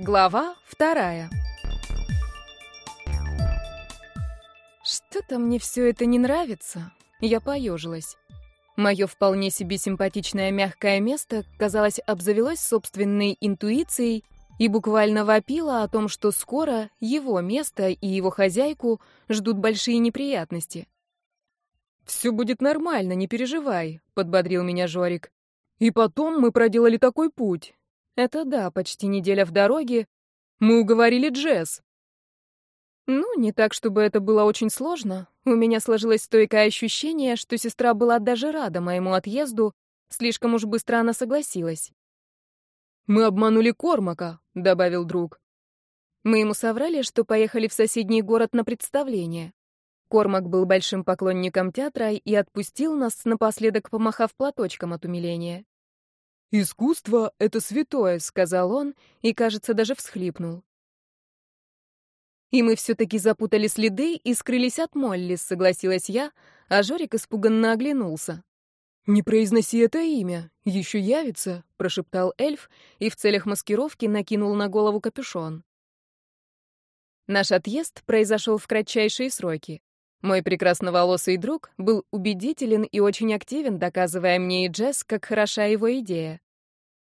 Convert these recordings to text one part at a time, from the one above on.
Глава вторая. Что-то мне все это не нравится. Я поежилась. Мое вполне себе симпатичное мягкое место, казалось, обзавелось собственной интуицией и буквально вопило о том, что скоро его место и его хозяйку ждут большие неприятности. «Все будет нормально, не переживай», — подбодрил меня Жорик. «И потом мы проделали такой путь. Это да, почти неделя в дороге. Мы уговорили Джесс. Ну, не так, чтобы это было очень сложно. У меня сложилось стойкое ощущение, что сестра была даже рада моему отъезду. Слишком уж быстро она согласилась. «Мы обманули Кормака», — добавил друг. Мы ему соврали, что поехали в соседний город на представление. Кормак был большим поклонником театра и отпустил нас, напоследок помахав платочком от умиления. «Искусство — это святое», — сказал он, и, кажется, даже всхлипнул. «И мы все-таки запутали следы и скрылись от Молли», — согласилась я, а Жорик испуганно оглянулся. «Не произноси это имя, еще явится», — прошептал эльф и в целях маскировки накинул на голову капюшон. Наш отъезд произошел в кратчайшие сроки. Мой прекрасноволосый друг был убедителен и очень активен, доказывая мне и Джесс, как хороша его идея.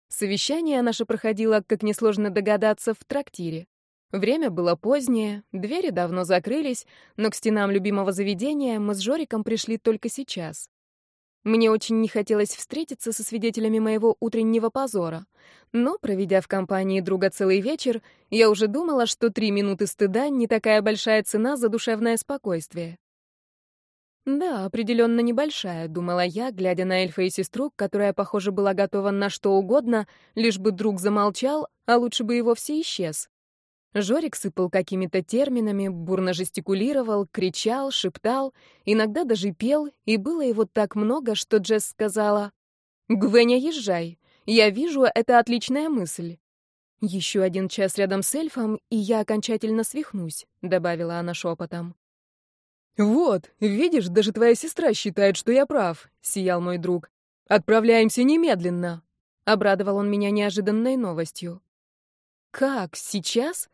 Совещание наше проходило, как несложно догадаться, в трактире. Время было позднее, двери давно закрылись, но к стенам любимого заведения мы с Жориком пришли только сейчас. Мне очень не хотелось встретиться со свидетелями моего утреннего позора, но, проведя в компании друга целый вечер, я уже думала, что три минуты стыда — не такая большая цена за душевное спокойствие. «Да, определенно небольшая», — думала я, глядя на эльфа и сестру, которая, похоже, была готова на что угодно, лишь бы друг замолчал, а лучше бы и вовсе исчез. Жорик сыпал какими-то терминами, бурно жестикулировал, кричал, шептал, иногда даже пел, и было его так много, что Джесс сказала, «Гвеня, езжай! Я вижу, это отличная мысль. Еще один час рядом с эльфом, и я окончательно свихнусь, добавила она шепотом. Вот, видишь, даже твоя сестра считает, что я прав, сиял мой друг. Отправляемся немедленно. Обрадовал он меня неожиданной новостью. Как сейчас?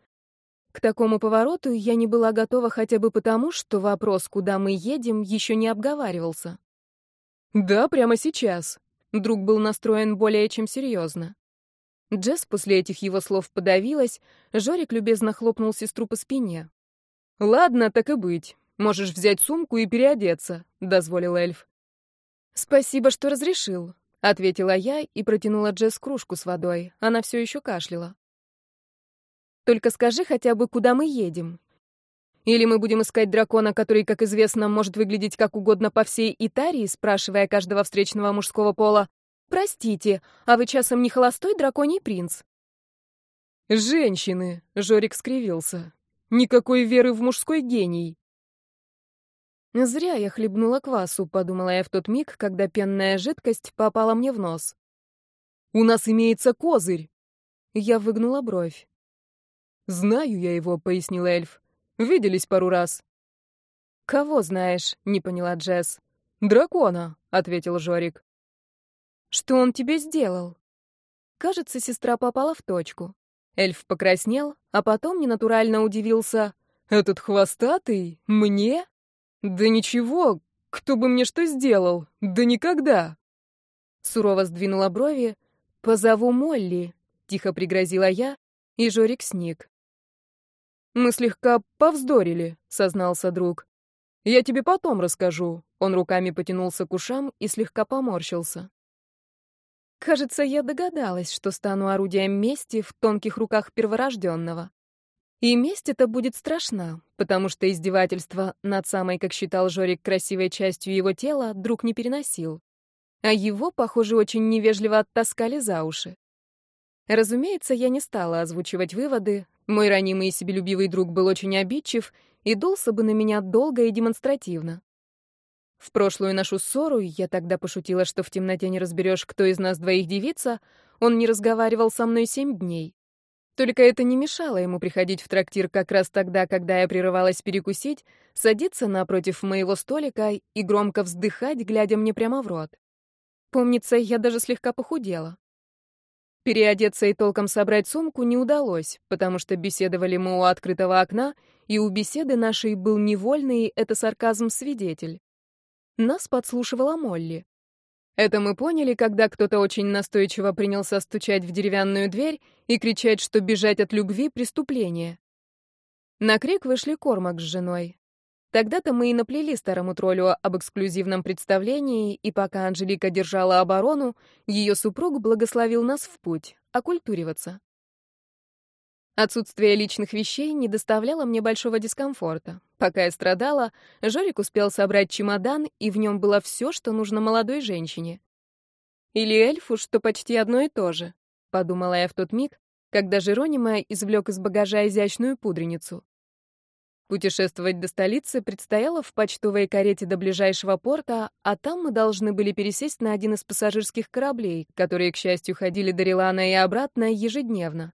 К такому повороту я не была готова хотя бы потому, что вопрос, куда мы едем, еще не обговаривался. Да, прямо сейчас, Друг был настроен более чем серьезно. Джесс после этих его слов подавилась, Жорик любезно хлопнул сестру по спине. «Ладно, так и быть. Можешь взять сумку и переодеться», — дозволил эльф. «Спасибо, что разрешил», — ответила я и протянула Джесс кружку с водой. Она все еще кашляла. «Только скажи хотя бы, куда мы едем», — или мы будем искать дракона, который, как известно, может выглядеть как угодно по всей Итарии, спрашивая каждого встречного мужского пола, «Простите, а вы часом не холостой драконий принц?» «Женщины!» — Жорик скривился. «Никакой веры в мужской гений!» «Зря я хлебнула квасу», — подумала я в тот миг, когда пенная жидкость попала мне в нос. «У нас имеется козырь!» Я выгнула бровь. «Знаю я его», — пояснил эльф. Виделись пару раз». «Кого знаешь?» — не поняла Джесс. «Дракона», — ответил Жорик. «Что он тебе сделал?» Кажется, сестра попала в точку. Эльф покраснел, а потом ненатурально удивился. «Этот хвостатый? Мне? Да ничего, кто бы мне что сделал? Да никогда!» Сурово сдвинула брови. «Позову Молли», — тихо пригрозила я, и Жорик сник. «Мы слегка повздорили», — сознался друг. «Я тебе потом расскажу». Он руками потянулся к ушам и слегка поморщился. Кажется, я догадалась, что стану орудием мести в тонких руках перворожденного. И месть эта будет страшна, потому что издевательство над самой, как считал Жорик, красивой частью его тела друг не переносил. А его, похоже, очень невежливо оттаскали за уши. Разумеется, я не стала озвучивать выводы, мой ранимый и себелюбивый друг был очень обидчив и дулся бы на меня долго и демонстративно. В прошлую нашу ссору я тогда пошутила, что в темноте не разберешь, кто из нас двоих девица, он не разговаривал со мной семь дней. Только это не мешало ему приходить в трактир как раз тогда, когда я прерывалась перекусить, садиться напротив моего столика и громко вздыхать, глядя мне прямо в рот. Помнится, я даже слегка похудела. Переодеться и толком собрать сумку не удалось, потому что беседовали мы у открытого окна, и у беседы нашей был невольный, это сарказм, свидетель. Нас подслушивала Молли. Это мы поняли, когда кто-то очень настойчиво принялся стучать в деревянную дверь и кричать, что бежать от любви — преступление. На крик вышли Кормак с женой. Тогда-то мы и наплели старому троллю об эксклюзивном представлении, и пока Анжелика держала оборону, ее супруг благословил нас в путь, оккультуриваться. Отсутствие личных вещей не доставляло мне большого дискомфорта. Пока я страдала, Жорик успел собрать чемодан, и в нем было все, что нужно молодой женщине. Или эльфу, что почти одно и то же, подумала я в тот миг, когда Жеронима извлек из багажа изящную пудреницу. Путешествовать до столицы предстояло в почтовой карете до ближайшего порта, а там мы должны были пересесть на один из пассажирских кораблей, которые, к счастью, ходили до Рилана и обратно ежедневно.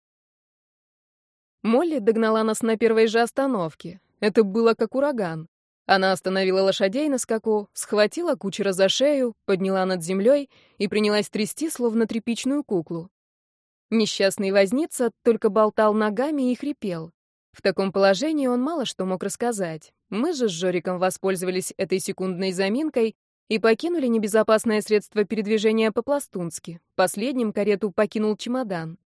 Молли догнала нас на первой же остановке. Это было как ураган. Она остановила лошадей на скаку, схватила кучера за шею, подняла над землей и принялась трясти, словно тряпичную куклу. Несчастный возница только В таком положении он мало что мог рассказать. Мы же с Жориком воспользовались этой секундной заминкой и покинули небезопасное средство передвижения по-пластунски. Последним карету покинул чемодан.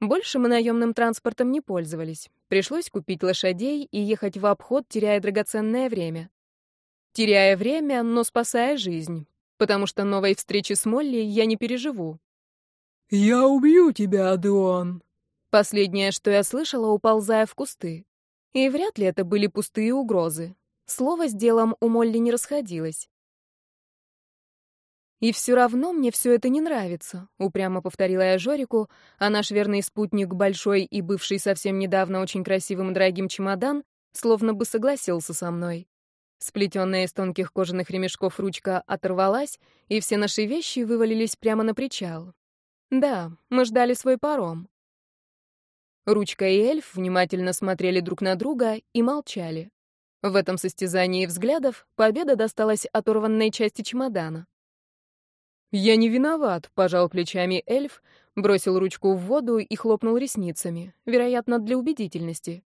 Больше мы наемным транспортом не пользовались. Пришлось купить лошадей и ехать в обход, теряя драгоценное время. Теряя время, но спасая жизнь, потому что новой встречи с Молли я не переживу. «Я убью тебя, Адуан!» Последнее, что я слышала, уползая в кусты. И вряд ли это были пустые угрозы. Слово с делом у Молли не расходилось. «И все равно мне все это не нравится», — упрямо повторила я Жорику, а наш верный спутник, большой и бывший совсем недавно очень красивым и дорогим чемодан, словно бы согласился со мной. Сплетенная из тонких кожаных ремешков ручка оторвалась, и все наши вещи вывалились прямо на причал. Да, мы ждали свой паром. Ручка и эльф внимательно смотрели друг на друга и молчали. В этом состязании взглядов победа досталась оторванной части чемодана. «Я не виноват», — пожал плечами эльф, бросил ручку в воду и хлопнул ресницами, вероятно, для убедительности.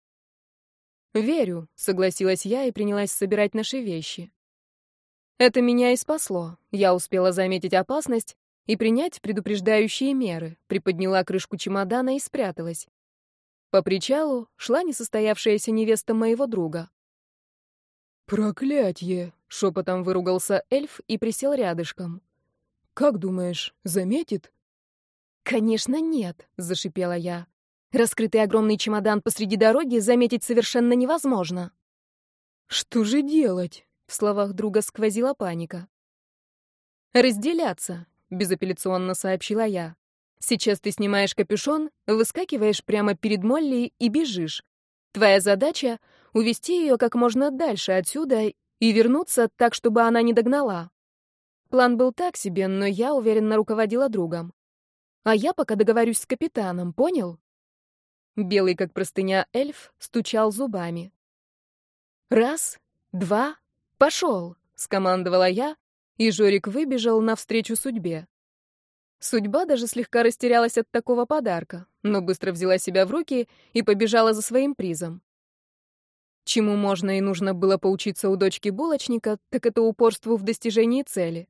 «Верю», — согласилась я и принялась собирать наши вещи. Это меня и спасло. Я успела заметить опасность и принять предупреждающие меры, приподняла крышку чемодана и спряталась. По причалу шла несостоявшаяся невеста моего друга. «Проклятье!» — шепотом выругался эльф и присел рядышком. «Как думаешь, заметит?» «Конечно нет», — зашипела я. «Раскрытый огромный чемодан посреди дороги заметить совершенно невозможно». «Что же делать?» — в словах друга сквозила паника. «Разделяться», — безапелляционно сообщила я. Сейчас ты снимаешь капюшон, выскакиваешь прямо перед Молли и бежишь. Твоя задача — увести ее как можно дальше отсюда и вернуться так, чтобы она не догнала. План был так себе, но я уверенно руководила другом. А я пока договорюсь с капитаном, понял? Белый, как простыня, эльф стучал зубами. «Раз, два, пошел!» — скомандовала я, и Жорик выбежал навстречу судьбе. Судьба даже слегка растерялась от такого подарка, но быстро взяла себя в руки и побежала за своим призом. Чему можно и нужно было поучиться у дочки булочника, так это упорству в достижении цели.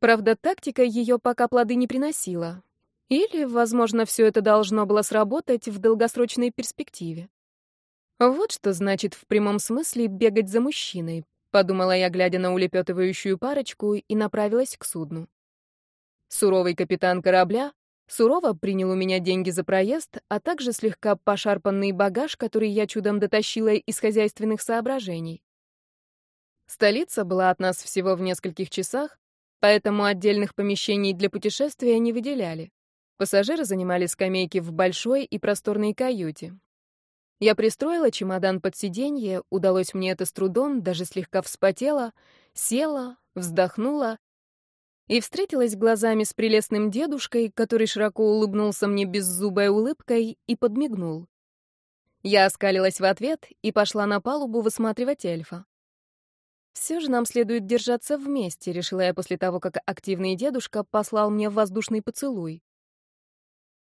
Правда, тактика ее пока плоды не приносила. Или, возможно, все это должно было сработать в долгосрочной перспективе. Вот что значит в прямом смысле бегать за мужчиной, подумала я, глядя на улепетывающую парочку, и направилась к судну. Суровый капитан корабля сурово принял у меня деньги за проезд, а также слегка пошарпанный багаж, который я чудом дотащила из хозяйственных соображений. Столица была от нас всего в нескольких часах, поэтому отдельных помещений для путешествия не выделяли. Пассажиры занимали скамейки в большой и просторной каюте. Я пристроила чемодан под сиденье, удалось мне это с трудом, даже слегка вспотела, села, вздохнула и встретилась глазами с прелестным дедушкой, который широко улыбнулся мне беззубой улыбкой и подмигнул. Я оскалилась в ответ и пошла на палубу высматривать эльфа. «Все же нам следует держаться вместе», — решила я после того, как активный дедушка послал мне воздушный поцелуй.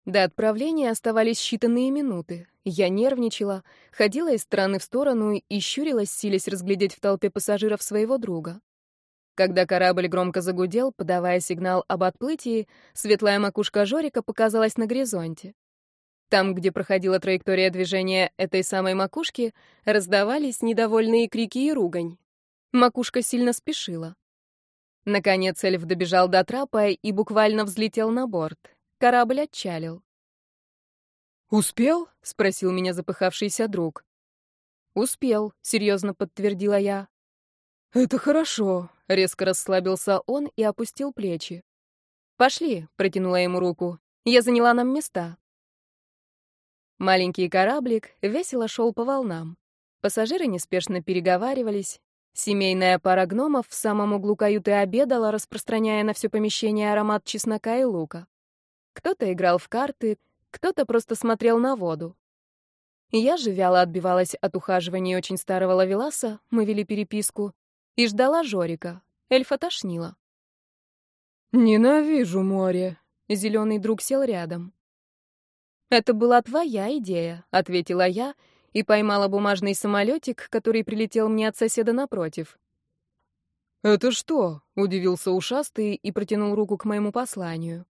До отправления оставались считанные минуты. Я нервничала, ходила из стороны в сторону и щурилась, силясь разглядеть в толпе пассажиров своего друга. Когда корабль громко загудел, подавая сигнал об отплытии, светлая макушка Жорика показалась на горизонте. Там, где проходила траектория движения этой самой макушки, раздавались недовольные крики и ругань. Макушка сильно спешила. Наконец Эльф добежал до трапа и буквально взлетел на борт. Корабль отчалил. «Успел?» — спросил меня запыхавшийся друг. «Успел», — серьезно подтвердила я. «Это хорошо», — резко расслабился он и опустил плечи. «Пошли», — протянула ему руку. «Я заняла нам места». Маленький кораблик весело шел по волнам. Пассажиры неспешно переговаривались. Семейная пара гномов в самом углу каюты обедала, распространяя на все помещение аромат чеснока и лука. Кто-то играл в карты, кто-то просто смотрел на воду. Я же вяло отбивалась от ухаживания очень старого лавеласа, мы вели переписку, и ждала Жорика. Эльфа тошнила. «Ненавижу море!» — зеленый друг сел рядом. «Это была твоя идея», — ответила я и поймала бумажный самолетик, который прилетел мне от соседа напротив. «Это что?» — удивился ушастый и протянул руку к моему посланию.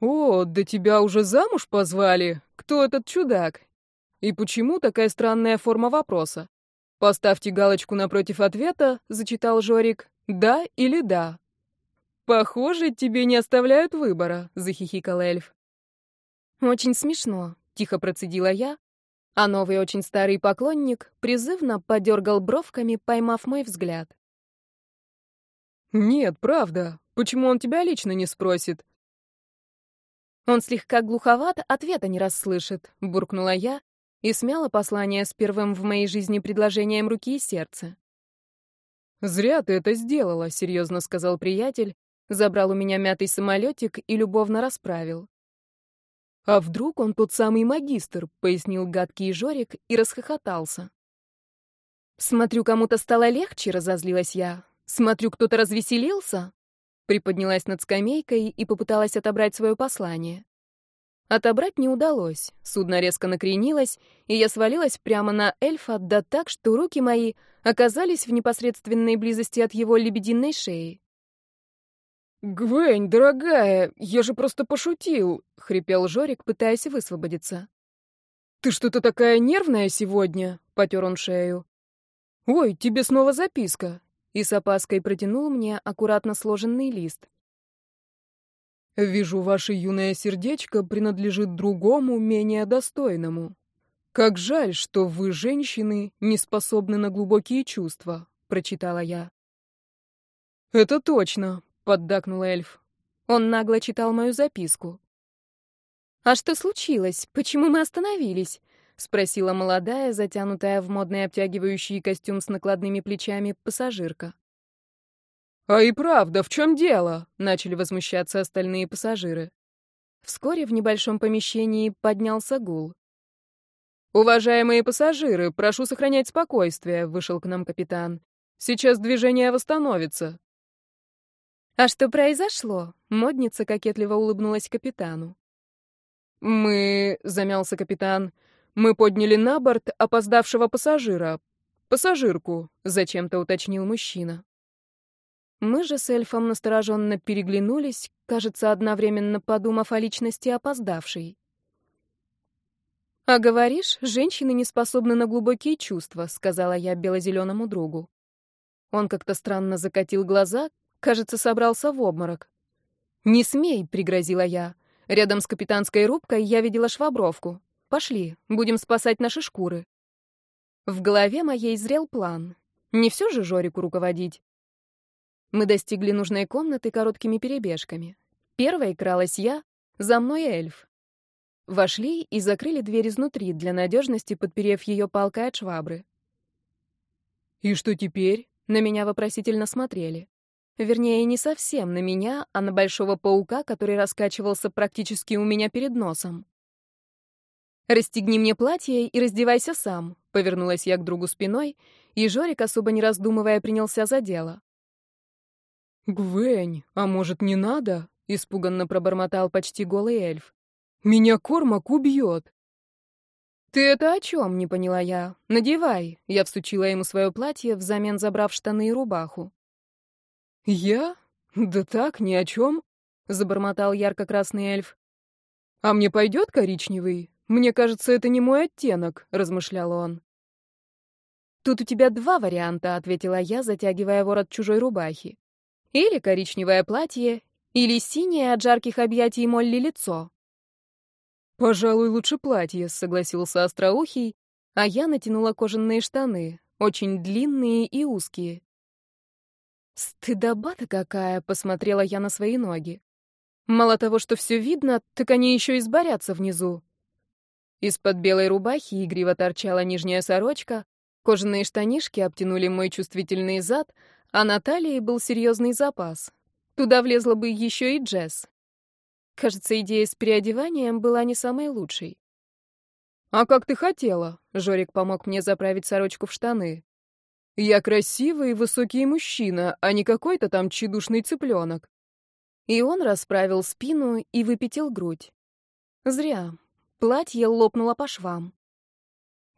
«О, да тебя уже замуж позвали? Кто этот чудак? И почему такая странная форма вопроса?» «Поставьте галочку напротив ответа», — зачитал Жорик. «Да или да?» «Похоже, тебе не оставляют выбора», — захихикал эльф. «Очень смешно», — тихо процедила я, а новый очень старый поклонник призывно подергал бровками, поймав мой взгляд. «Нет, правда. Почему он тебя лично не спросит?» «Он слегка глуховат, ответа не расслышит», — буркнула я и смяла послание с первым в моей жизни предложением руки и сердца. «Зря ты это сделала», — серьезно сказал приятель, забрал у меня мятый самолетик и любовно расправил. «А вдруг он тот самый магистр?» — пояснил гадкий Жорик и расхохотался. «Смотрю, кому-то стало легче», — разозлилась я. «Смотрю, кто-то развеселился?» Приподнялась над скамейкой и попыталась отобрать свое послание. Отобрать не удалось. Судно резко накренилось, и я свалилась прямо на эльфа, да так, что руки мои оказались в непосредственной близости от его лебединой шеи. «Гвень, дорогая, я же просто пошутил!» — хрипел Жорик, пытаясь высвободиться. «Ты что-то такая нервная сегодня!» — потер он шею. «Ой, тебе снова записка!» И с опаской протянул мне аккуратно сложенный лист. Вижу, ваше юное сердечко принадлежит другому, менее достойному. Как жаль, что вы, женщины, не способны на глубокие чувства, прочитала я. Это точно, поддакнул эльф. Он нагло читал мою записку. А что случилось? Почему мы остановились? спросила молодая, затянутая в модный обтягивающий костюм с накладными плечами пассажирка. «А и правда, в чем дело?» — начали возмущаться остальные пассажиры. Вскоре в небольшом помещении поднялся гул. «Уважаемые пассажиры, прошу сохранять спокойствие», — вышел к нам капитан. «Сейчас движение восстановится». «А что произошло?» — модница кокетливо улыбнулась капитану. «Мы...» — замялся капитан. «Мы подняли на борт опоздавшего пассажира. Пассажирку», — зачем-то уточнил мужчина. Мы же с эльфом настороженно переглянулись, кажется, одновременно подумав о личности опоздавшей. «А говоришь, женщины не способны на глубокие чувства», — сказала я белозеленому другу. Он как-то странно закатил глаза, кажется, собрался в обморок. «Не смей», — пригрозила я. «Рядом с капитанской рубкой я видела швабровку. Пошли, будем спасать наши шкуры». В голове моей зрел план. Не все же Жорику руководить. Мы достигли нужной комнаты короткими перебежками. Первой кралась я, за мной эльф. Вошли и закрыли дверь изнутри, для надежности подперев ее палкой от швабры. «И что теперь?» — на меня вопросительно смотрели. Вернее, не совсем на меня, а на большого паука, который раскачивался практически у меня перед носом. «Расстегни мне платье и раздевайся сам», — повернулась я к другу спиной, и Жорик, особо не раздумывая, принялся за дело. «Гвень, а может, не надо?» — испуганно пробормотал почти голый эльф. «Меня Кормак убьет!» «Ты это о чем?» — не поняла я. «Надевай!» — я всучила ему свое платье, взамен забрав штаны и рубаху. «Я? Да так, ни о чем!» — забормотал ярко-красный эльф. «А мне пойдет коричневый? Мне кажется, это не мой оттенок», — размышлял он. «Тут у тебя два варианта», — ответила я, затягивая ворот чужой рубахи. Или коричневое платье, или синее от жарких объятий Молли лицо. «Пожалуй, лучше платье», — согласился Остроухий, а я натянула кожаные штаны, очень длинные и узкие. «Стыдоба-то какая!» — посмотрела я на свои ноги. «Мало того, что все видно, так они еще и сборятся внизу». Из-под белой рубахи игриво торчала нижняя сорочка, кожаные штанишки обтянули мой чувствительный зад, а на талии был серьезный запас. Туда влезла бы еще и Джесс. Кажется, идея с переодеванием была не самой лучшей. «А как ты хотела?» — Жорик помог мне заправить сорочку в штаны. «Я красивый и высокий мужчина, а не какой-то там чедушный цыпленок». И он расправил спину и выпятил грудь. Зря. Платье лопнуло по швам.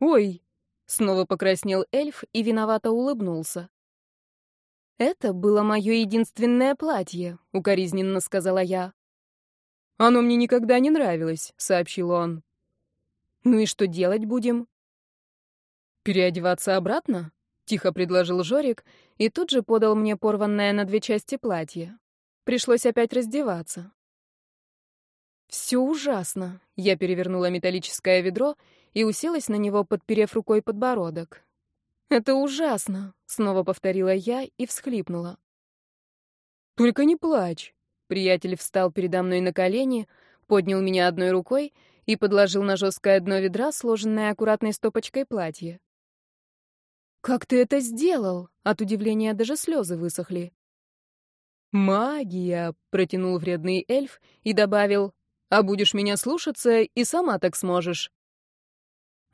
«Ой!» — снова покраснел эльф и виновато улыбнулся. «Это было мое единственное платье», — укоризненно сказала я. «Оно мне никогда не нравилось», — сообщил он. «Ну и что делать будем?» «Переодеваться обратно?» — тихо предложил Жорик и тут же подал мне порванное на две части платье. Пришлось опять раздеваться. «Все ужасно!» — я перевернула металлическое ведро и уселась на него, подперев рукой подбородок. «Это ужасно!» — снова повторила я и всхлипнула. «Только не плачь!» Приятель встал передо мной на колени, поднял меня одной рукой и подложил на жесткое дно ведра, сложенное аккуратной стопочкой платье. «Как ты это сделал?» От удивления даже слезы высохли. «Магия!» — протянул вредный эльф и добавил. «А будешь меня слушаться, и сама так сможешь».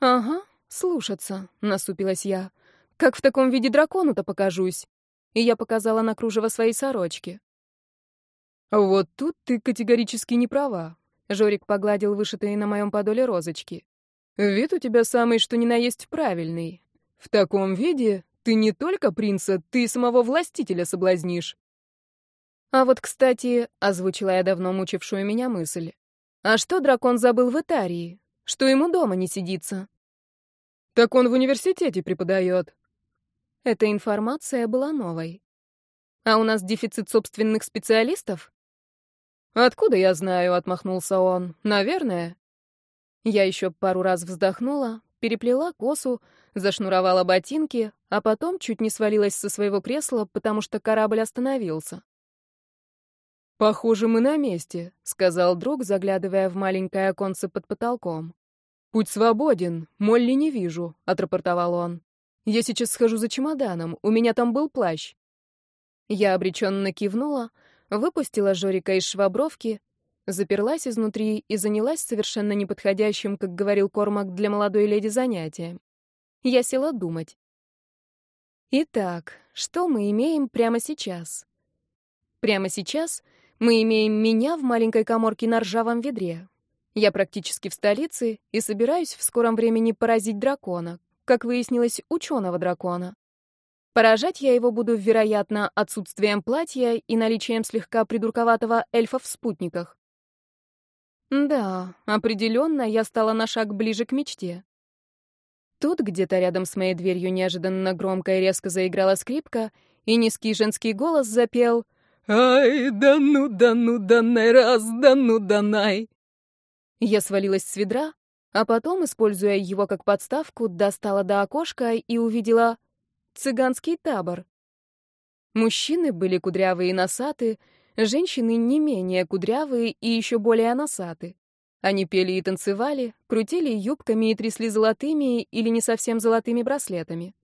«Ага, слушаться», — насупилась я. Как в таком виде дракону-то покажусь? И я показала на кружево своей сорочки. Вот тут ты категорически не права. Жорик погладил вышитые на моем подоле розочки. Вид у тебя самый, что ни на есть, правильный. В таком виде ты не только принца, ты самого властителя соблазнишь. А вот, кстати, озвучила я давно мучившую меня мысль. А что дракон забыл в Итарии? Что ему дома не сидится? Так он в университете преподает. Эта информация была новой. А у нас дефицит собственных специалистов? Откуда я знаю, отмахнулся он. Наверное. Я еще пару раз вздохнула, переплела косу, зашнуровала ботинки, а потом чуть не свалилась со своего кресла, потому что корабль остановился. «Похоже, мы на месте», — сказал друг, заглядывая в маленькое оконце под потолком. «Путь свободен, Молли не вижу», — отрапортовал он. Я сейчас схожу за чемоданом, у меня там был плащ. Я обреченно кивнула, выпустила Жорика из швабровки, заперлась изнутри и занялась совершенно неподходящим, как говорил Кормак, для молодой леди занятием. Я села думать. Итак, что мы имеем прямо сейчас? Прямо сейчас мы имеем меня в маленькой коморке на ржавом ведре. Я практически в столице и собираюсь в скором времени поразить дракона, как выяснилось, ученого дракона. Поражать я его буду, вероятно, отсутствием платья и наличием слегка придурковатого эльфа в спутниках. Да, определенно, я стала на шаг ближе к мечте. Тут где-то рядом с моей дверью неожиданно громко и резко заиграла скрипка, и низкий женский голос запел «Ай, да ну, да ну, да най, раз, да ну, да най». Я свалилась с ведра, а потом, используя его как подставку, достала до окошка и увидела цыганский табор. Мужчины были кудрявые и носаты, женщины не менее кудрявые и еще более носаты. Они пели и танцевали, крутили юбками и трясли золотыми или не совсем золотыми браслетами.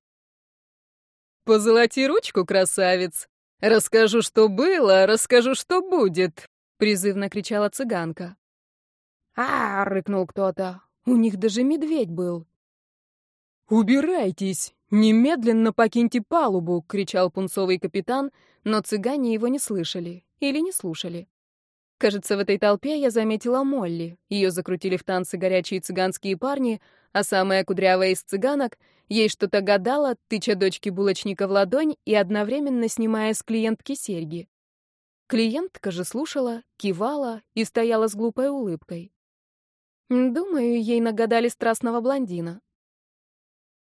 «Позолоти ручку, красавец! Расскажу, что было, расскажу, что будет!» — призывно кричала цыганка. а рыкнул кто-то. У них даже медведь был. «Убирайтесь! Немедленно покиньте палубу!» — кричал пунцовый капитан, но цыгане его не слышали или не слушали. Кажется, в этой толпе я заметила Молли. Ее закрутили в танцы горячие цыганские парни, а самая кудрявая из цыганок ей что-то гадала, тыча дочки булочника в ладонь и одновременно снимая с клиентки серьги. Клиентка же слушала, кивала и стояла с глупой улыбкой. Думаю, ей нагадали страстного блондина.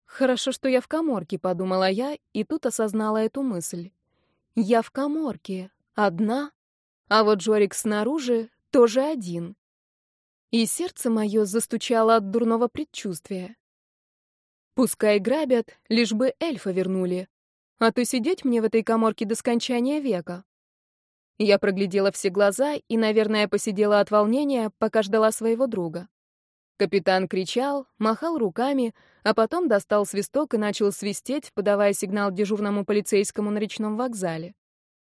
Хорошо, что я в коморке, подумала я, и тут осознала эту мысль. Я в коморке, одна, а вот Жорик снаружи тоже один. И сердце мое застучало от дурного предчувствия. Пускай грабят, лишь бы эльфа вернули. А то сидеть мне в этой коморке до скончания века. Я проглядела все глаза и, наверное, посидела от волнения, пока ждала своего друга. Капитан кричал, махал руками, а потом достал свисток и начал свистеть, подавая сигнал дежурному полицейскому на речном вокзале.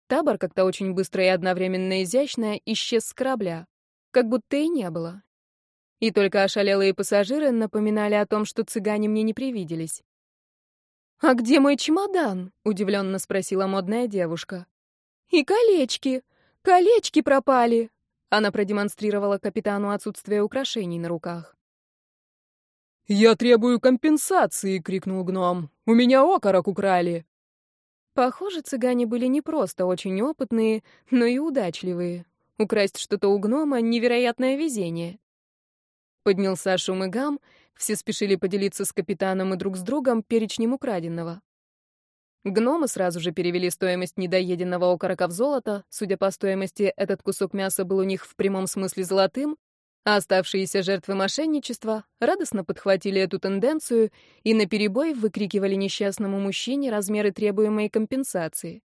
Табор как-то очень быстро и одновременно изящно исчез с корабля, как будто и не было. И только ошалелые пассажиры напоминали о том, что цыгане мне не привиделись. «А где мой чемодан?» — удивленно спросила модная девушка. «И колечки! Колечки пропали!» Она продемонстрировала капитану отсутствие украшений на руках. «Я требую компенсации!» — крикнул гном. «У меня окорок украли!» Похоже, цыгане были не просто очень опытные, но и удачливые. Украсть что-то у гнома — невероятное везение. Поднялся шум и гам, все спешили поделиться с капитаном и друг с другом перечнем украденного. Гномы сразу же перевели стоимость недоеденного окорока в золото, судя по стоимости, этот кусок мяса был у них в прямом смысле золотым, а оставшиеся жертвы мошенничества радостно подхватили эту тенденцию и наперебой выкрикивали несчастному мужчине размеры требуемой компенсации.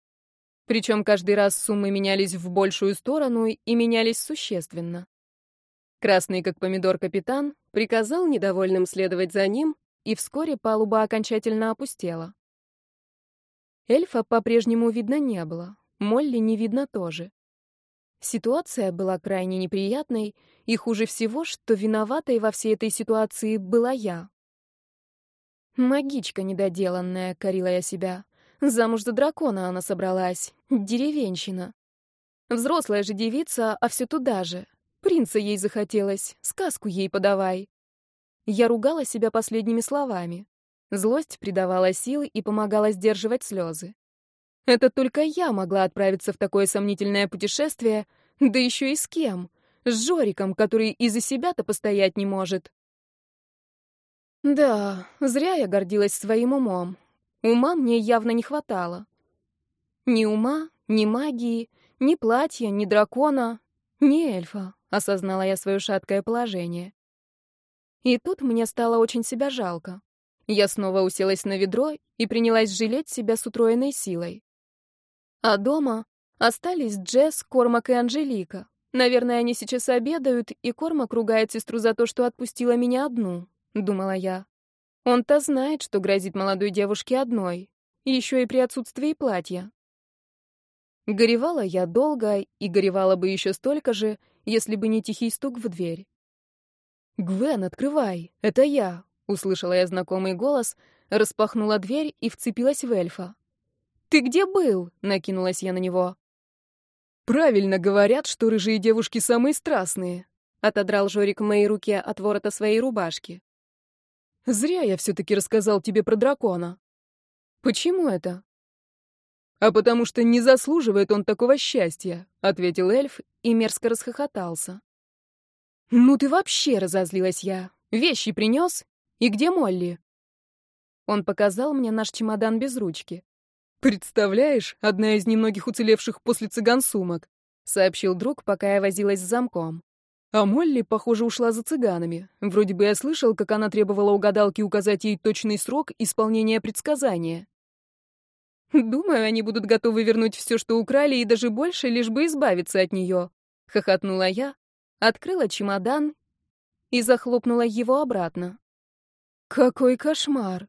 Причем каждый раз суммы менялись в большую сторону и менялись существенно. Красный, как помидор капитан, приказал недовольным следовать за ним, и вскоре палуба окончательно опустела. Эльфа по-прежнему видно не было, Молли не видно тоже. Ситуация была крайне неприятной, и хуже всего, что виноватой во всей этой ситуации была я. Магичка недоделанная, корила я себя. Замуж за дракона она собралась, деревенщина. Взрослая же девица, а все туда же. Принца ей захотелось, сказку ей подавай. Я ругала себя последними словами. Злость придавала силы и помогала сдерживать слезы. Это только я могла отправиться в такое сомнительное путешествие, да еще и с кем? С Жориком, который и за себя-то постоять не может. Да, зря я гордилась своим умом. Ума мне явно не хватало. Ни ума, ни магии, ни платья, ни дракона, ни эльфа, осознала я свое шаткое положение. И тут мне стало очень себя жалко. Я снова уселась на ведро и принялась жалеть себя с утроенной силой. А дома остались Джесс, Кормак и Анжелика. Наверное, они сейчас обедают, и Кормак ругает сестру за то, что отпустила меня одну, думала я. Он-то знает, что грозит молодой девушке одной, еще и при отсутствии платья. Горевала я долго, и горевала бы еще столько же, если бы не тихий стук в дверь. «Гвен, открывай! Это я! Услышала я знакомый голос, распахнула дверь и вцепилась в эльфа. «Ты где был?» — накинулась я на него. «Правильно говорят, что рыжие девушки самые страстные», — отодрал Жорик мои руки от ворота своей рубашки. «Зря я все-таки рассказал тебе про дракона». «Почему это?» «А потому что не заслуживает он такого счастья», — ответил эльф и мерзко расхохотался. «Ну ты вообще!» — разозлилась я. «Вещи принес? И где Молли?» Он показал мне наш чемодан без ручки. «Представляешь, одна из немногих уцелевших после цыган сумок», — сообщил друг, пока я возилась с замком. А Молли, похоже, ушла за цыганами. Вроде бы я слышал, как она требовала у гадалки указать ей точный срок исполнения предсказания. «Думаю, они будут готовы вернуть все, что украли, и даже больше, лишь бы избавиться от нее», — хохотнула я, открыла чемодан и захлопнула его обратно. Какой кошмар!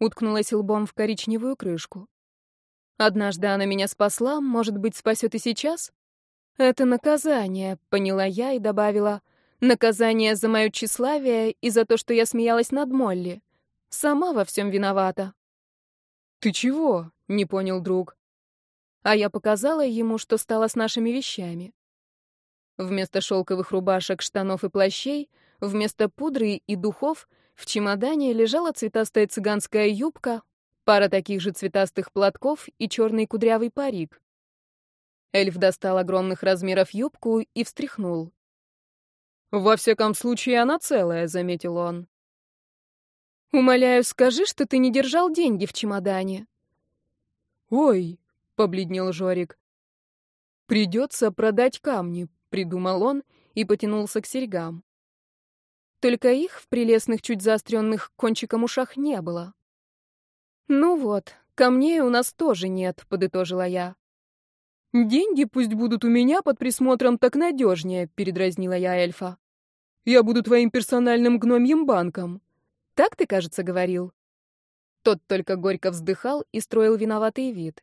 Уткнулась лбом в коричневую крышку. Однажды она меня спасла, может быть, спасет и сейчас? Это наказание, поняла я и добавила. Наказание за мое тщеславие и за то, что я смеялась над Молли. Сама во всем виновата. «Ты чего?» — не понял друг. А я показала ему, что стало с нашими вещами. Вместо шелковых рубашек, штанов и плащей, вместо пудры и духов — в чемодане лежала цветастая цыганская юбка, пара таких же цветастых платков и черный кудрявый парик. Эльф достал огромных размеров юбку и встряхнул. «Во всяком случае, она целая», — заметил он. «Умоляю, скажи, что ты не держал деньги в чемодане». «Ой», — побледнел Жорик. «Придется продать камни», — придумал он и потянулся к серьгам. Только их в прелестных, чуть заостренных кончиком ушах не было. «Ну вот, камней у нас тоже нет», — подытожила я. «Деньги пусть будут у меня под присмотром так надежнее», — передразнила я эльфа. «Я буду твоим персональным гномьим банком». «Так ты, кажется, говорил». Тот только горько вздыхал и строил виноватый вид.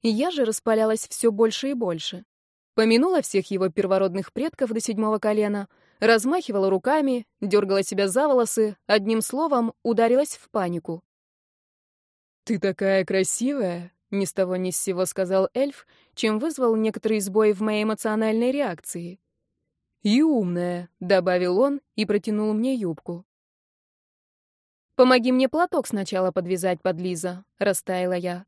Я же распалялась все больше и больше. Помянула всех его первородных предков до седьмого колена — размахивала руками, дергала себя за волосы, одним словом ударилась в панику. «Ты такая красивая!» — ни с того ни с сего сказал эльф, чем вызвал некоторый сбой в моей эмоциональной реакции. «И умная!» — добавил он и протянул мне юбку. «Помоги мне платок сначала подвязать под Лиза», — растаяла я.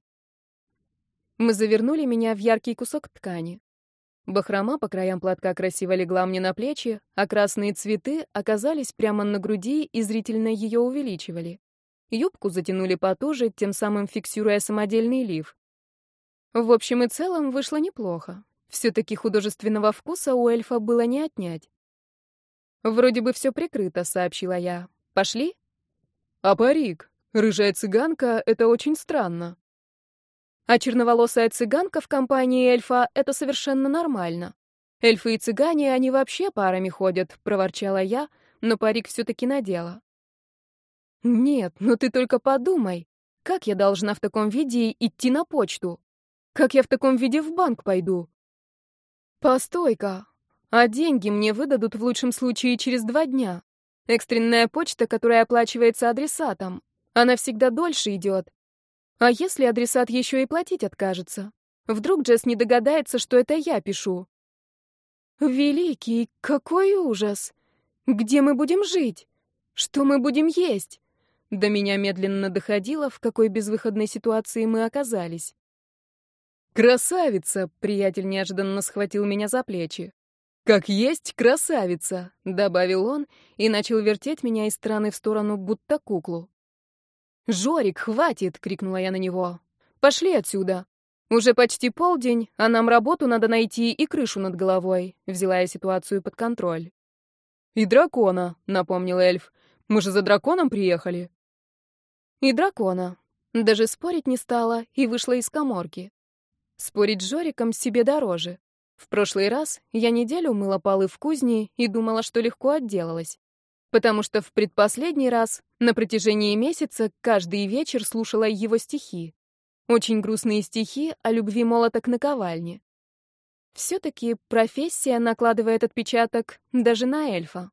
Мы завернули меня в яркий кусок ткани. Бахрома по краям платка красиво легла мне на плечи, а красные цветы оказались прямо на груди и зрительно ее увеличивали. Юбку затянули потуже, тем самым фиксируя самодельный лиф. В общем и целом вышло неплохо. Все-таки художественного вкуса у эльфа было не отнять. «Вроде бы все прикрыто», — сообщила я. «Пошли?» «А парик? Рыжая цыганка — это очень странно», а черноволосая цыганка в компании эльфа — это совершенно нормально. Эльфы и цыгане, они вообще парами ходят, — проворчала я, но парик все-таки надела. Нет, ну ты только подумай, как я должна в таком виде идти на почту? Как я в таком виде в банк пойду? Постой-ка, а деньги мне выдадут в лучшем случае через два дня. Экстренная почта, которая оплачивается адресатом, она всегда дольше идет. А если адресат еще и платить откажется? Вдруг Джесс не догадается, что это я пишу? Великий, какой ужас! Где мы будем жить? Что мы будем есть? До меня медленно доходило, в какой безвыходной ситуации мы оказались. «Красавица!» — приятель неожиданно схватил меня за плечи. «Как есть красавица!» — добавил он и начал вертеть меня из стороны в сторону, будто куклу. «Жорик, хватит!» — крикнула я на него. «Пошли отсюда!» «Уже почти полдень, а нам работу надо найти и крышу над головой», — взяла я ситуацию под контроль. «И дракона», — напомнил эльф. «Мы же за драконом приехали». «И дракона». Даже спорить не стала и вышла из коморки. Спорить с Жориком себе дороже. В прошлый раз я неделю мыла полы в кузне и думала, что легко отделалась потому что в предпоследний раз на протяжении месяца каждый вечер слушала его стихи. Очень грустные стихи о любви молоток наковальни. Все-таки профессия накладывает отпечаток даже на эльфа.